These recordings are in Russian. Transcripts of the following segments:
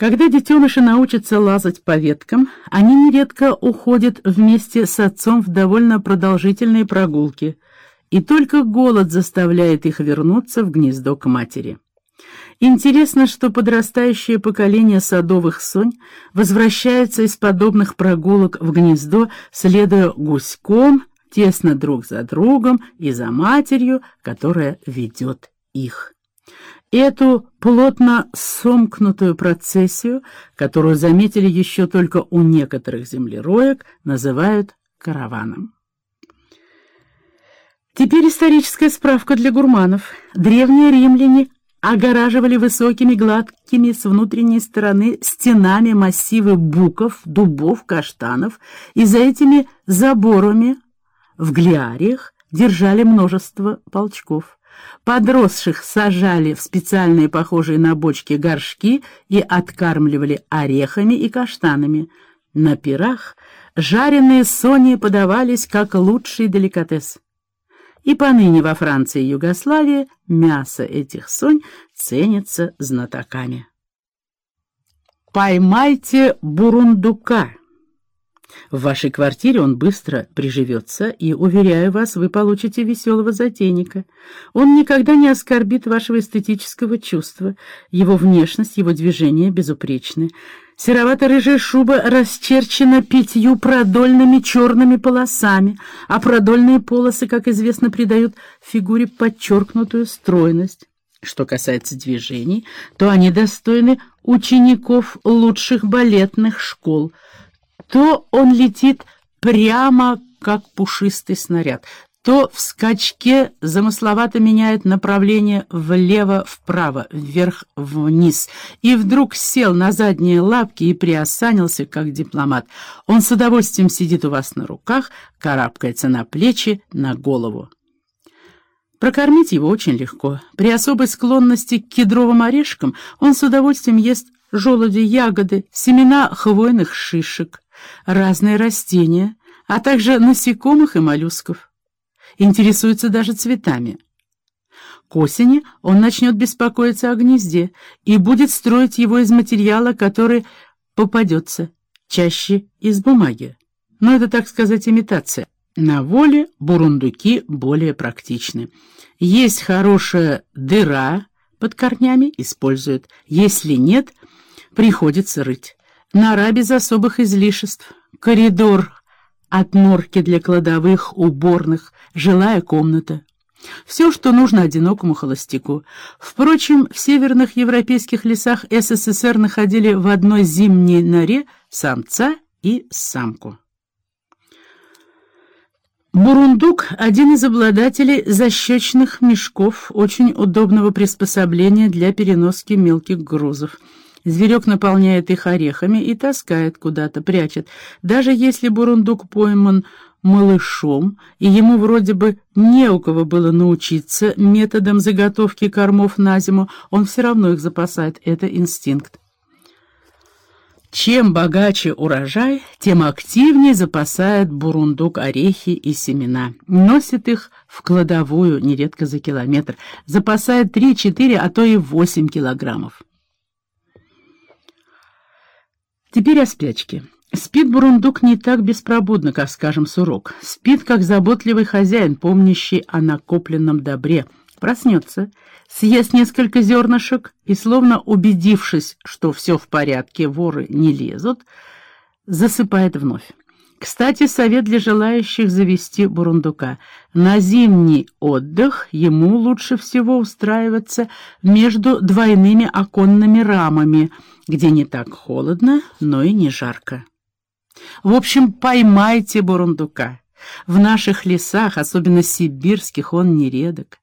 Когда детеныши научатся лазать по веткам, они нередко уходят вместе с отцом в довольно продолжительные прогулки, и только голод заставляет их вернуться в гнездо к матери. Интересно, что подрастающее поколение садовых сонь возвращается из подобных прогулок в гнездо, следуя гуськом, тесно друг за другом и за матерью, которая ведет их. Эту плотно сомкнутую процессию, которую заметили еще только у некоторых землероек, называют караваном. Теперь историческая справка для гурманов. Древние римляне огораживали высокими гладкими с внутренней стороны стенами массивы буков, дубов, каштанов, и за этими заборами в глиариях держали множество полчков. Подросших сажали в специальные похожие на бочки горшки и откармливали орехами и каштанами. На пирах жареные сони подавались как лучший деликатес. И поныне во Франции и Югославии мясо этих сонь ценится знатоками. Поймайте бурундука. В вашей квартире он быстро приживется, и, уверяю вас, вы получите веселого затейника. Он никогда не оскорбит вашего эстетического чувства. Его внешность, его движения безупречны. Серовато-рыжая шуба расчерчена пятью продольными черными полосами, а продольные полосы, как известно, придают фигуре подчеркнутую стройность. Что касается движений, то они достойны учеников лучших балетных школ — то он летит прямо, как пушистый снаряд, то в скачке замысловато меняет направление влево-вправо, вверх-вниз, и вдруг сел на задние лапки и приосанился, как дипломат. Он с удовольствием сидит у вас на руках, карабкается на плечи, на голову. Прокормить его очень легко. При особой склонности к кедровым орешкам он с удовольствием ест желуди, ягоды, семена хвойных шишек разные растения, а также насекомых и моллюсков. Интересуется даже цветами. К осени он начнет беспокоиться о гнезде и будет строить его из материала, который попадется, чаще из бумаги. Но это, так сказать, имитация. На воле бурундуки более практичны. Есть хорошая дыра под корнями, используют. Если нет, приходится рыть. Нора без особых излишеств, коридор от норки для кладовых, уборных, жилая комната. Все, что нужно одинокому холостяку. Впрочем, в северных европейских лесах СССР находили в одной зимней норе самца и самку. Бурундук – один из обладателей защечных мешков, очень удобного приспособления для переноски мелких грузов – Зверек наполняет их орехами и таскает куда-то, прячет. Даже если бурундук пойман малышом, и ему вроде бы не у кого было научиться методом заготовки кормов на зиму, он все равно их запасает. Это инстинкт. Чем богаче урожай, тем активнее запасает бурундук орехи и семена. Носит их в кладовую, нередко за километр. Запасает 3-4, а то и 8 килограммов. Теперь о спячке. Спит бурундук не так беспробудно, как, скажем, сурок. Спит, как заботливый хозяин, помнящий о накопленном добре. Проснется, съест несколько зернышек и, словно убедившись, что все в порядке, воры не лезут, засыпает вновь. Кстати, совет для желающих завести бурундука. На зимний отдых ему лучше всего устраиваться между двойными оконными рамами – где не так холодно, но и не жарко. В общем, поймайте бурундука. В наших лесах, особенно сибирских, он нередок.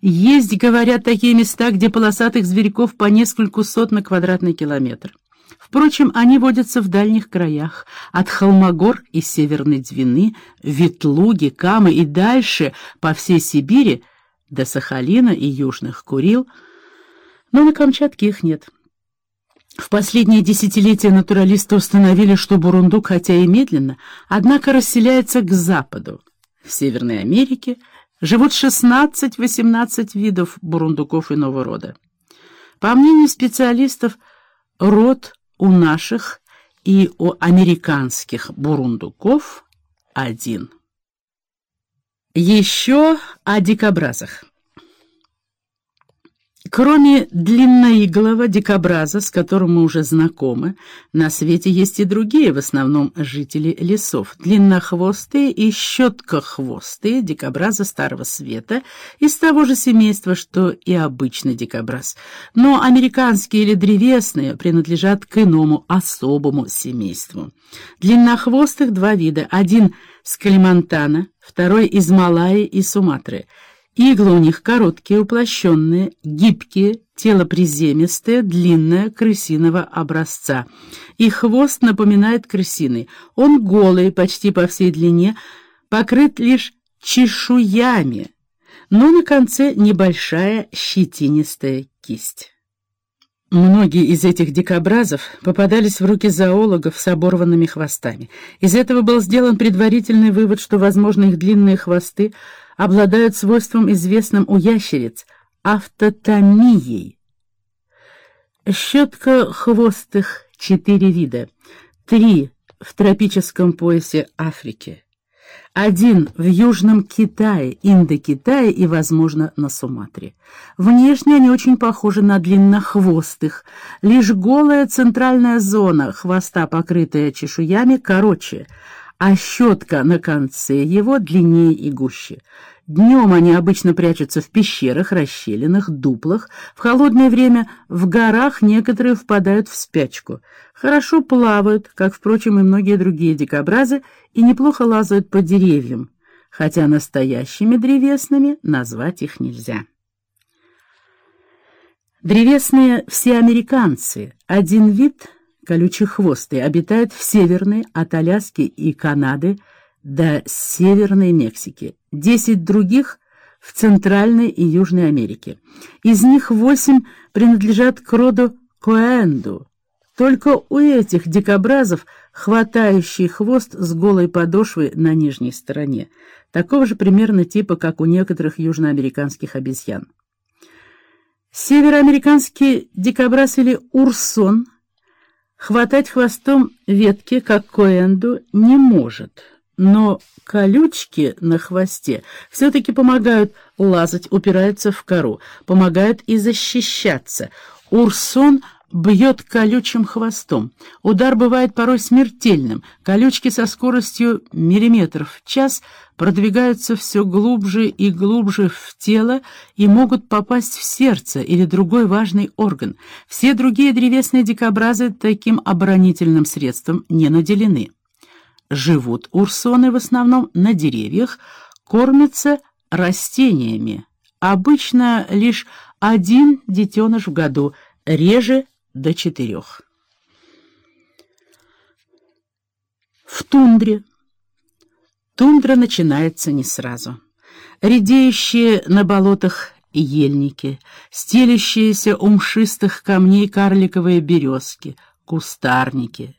Есть, говорят, такие места, где полосатых зверьков по нескольку сот на квадратный километр. Впрочем, они водятся в дальних краях, от Холмогор и Северной Двины, Ветлуги, Камы и дальше по всей Сибири до Сахалина и Южных Курил, но на Камчатке их нет. В последние десятилетия натуралисты установили, что бурундук, хотя и медленно, однако расселяется к западу. В Северной Америке живут 16-18 видов бурундуков иного рода. По мнению специалистов, род у наших и у американских бурундуков один. Еще о дикобразах. Кроме длинноиглого дикобраза, с которым мы уже знакомы, на свете есть и другие, в основном жители лесов. Длиннохвостые и щеткохвостые дикобразы Старого Света из того же семейства, что и обычный дикобраз. Но американские или древесные принадлежат к иному, особому семейству. Длиннохвостых два вида. Один с Калимантана, второй из Малайи и Суматры – Иглы у них короткие, уплощенные, гибкие, тело приземистое, длинное, крысиного образца. И хвост напоминает крысиный. Он голый, почти по всей длине, покрыт лишь чешуями, но на конце небольшая щетинистая кисть. Многие из этих дикобразов попадались в руки зоологов с оборванными хвостами. Из этого был сделан предварительный вывод, что, возможно, их длинные хвосты обладают свойством, известным у ящериц, автотомией. Щетка хвостых четыре вида, три в тропическом поясе Африки, один в Южном Китае, Индокитае и, возможно, на Суматре. Внешне они очень похожи на длиннохвостых, лишь голая центральная зона хвоста, покрытая чешуями, короче – а щетка на конце его длиннее и гуще. Днем они обычно прячутся в пещерах, расщелинах, дуплах. В холодное время в горах некоторые впадают в спячку. Хорошо плавают, как, впрочем, и многие другие дикобразы, и неплохо лазают по деревьям, хотя настоящими древесными назвать их нельзя. Древесные все американцы, один вид — колючехвостый, обитает в Северной, от Аляски и Канады до Северной Мексики. Десять других — в Центральной и Южной Америке. Из них восемь принадлежат к роду Коэнду. Только у этих дикобразов хватающий хвост с голой подошвой на нижней стороне, такого же примерно типа, как у некоторых южноамериканских обезьян. Североамериканский дикобраз или урсон — Хватать хвостом ветки, как коэнду, не может, но колючки на хвосте все-таки помогают лазать, упираются в кору, помогают и защищаться. Урсон бьет колючим хвостом. Удар бывает порой смертельным. Колючки со скоростью миллиметров в час продвигаются все глубже и глубже в тело и могут попасть в сердце или другой важный орган. Все другие древесные дикобразы таким оборонительным средством не наделены. Живут урсоны в основном на деревьях, кормятся растениями. Обычно лишь один детеныш в году, реже до четырех. В тундре. Тундра начинается не сразу. Редеющие на болотах ельники, стелящиеся у мшистых камней карликовые березки, кустарники.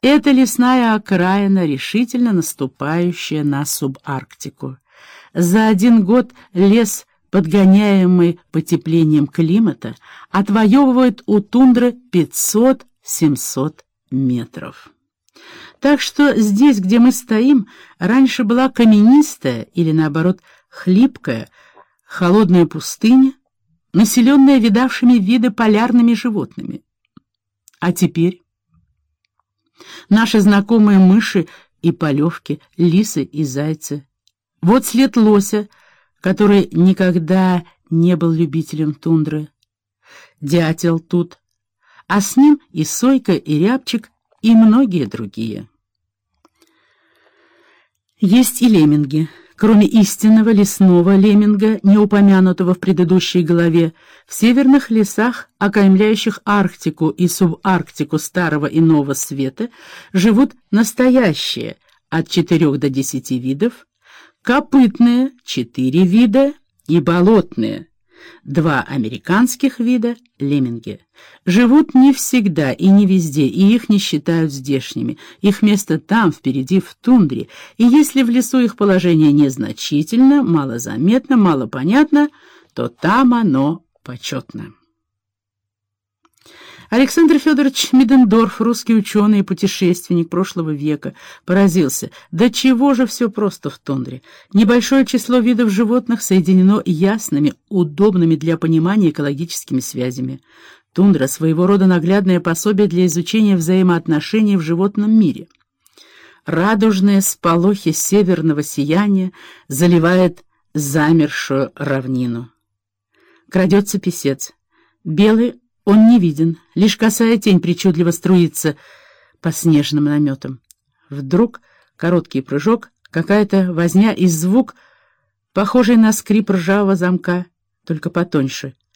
Это лесная окраина, решительно наступающая на субарктику. За один год лес подгоняемый потеплением климата, отвоевывает у тундры 500-700 метров. Так что здесь, где мы стоим, раньше была каменистая или, наоборот, хлипкая, холодная пустыня, населенная видавшими виды полярными животными. А теперь наши знакомые мыши и полевки, лисы и зайцы. Вот след лося — который никогда не был любителем тундры. Дятел тут, а с ним и Сойка, и Рябчик, и многие другие. Есть и лемминги. Кроме истинного лесного лемминга, не упомянутого в предыдущей главе, в северных лесах, окаймляющих Арктику и субарктику Старого и Нового Света, живут настоящие от 4 до 10 видов, копытные — четыре вида и болотные — два американских вида лемминги. Живут не всегда и не везде, и их не считают здешними. Их место там, впереди, в тундре, и если в лесу их положение незначительно, малозаметно, малопонятно, то там оно почетно. Александр Федорович Мидендорф, русский ученый и путешественник прошлого века, поразился, до чего же все просто в тундре. Небольшое число видов животных соединено ясными, удобными для понимания экологическими связями. Тундра — своего рода наглядное пособие для изучения взаимоотношений в животном мире. Радужные сполохи северного сияния заливает замершую равнину. Крадется писец. Белый он не виден, лишь косая тень причудливо струится по снежным наметам. Вдруг короткий прыжок, какая-то возня и звук, похожий на скрип ржавого замка, только потоньше —